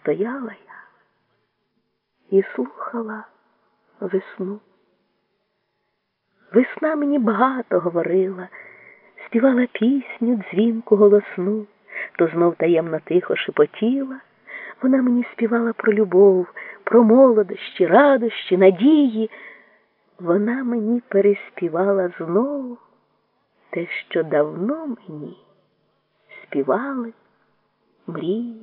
Стояла я і слухала весну. Весна мені багато говорила, співала пісню дзвінку голосну, то знов таємно тихо шепотіла. Вона мені співала про любов, про молодощі, радощі, надії. Вона мені переспівала знову те, що давно мені співали мрії.